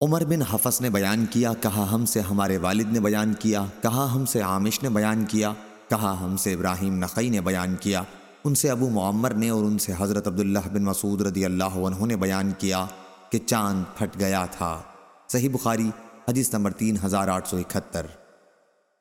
عمر بن حفظ نے بیان کیا، کہا ہم سے ہمارے والد نے بیان کیا، کہا ہم سے عامش نے بیان کیا، کہا ہم سے ابراہیم نقی نے بیان کیا۔ ان سے ابو معمر نے اور ان سے حضرت عبداللہ بن مسعود رضی اللہ عنہ نے بیان کیا کہ چاند پھٹ گیا تھا۔ صحیح بخاری، حدیث نمبر تین ہزار آٹھ سو اکہتر۔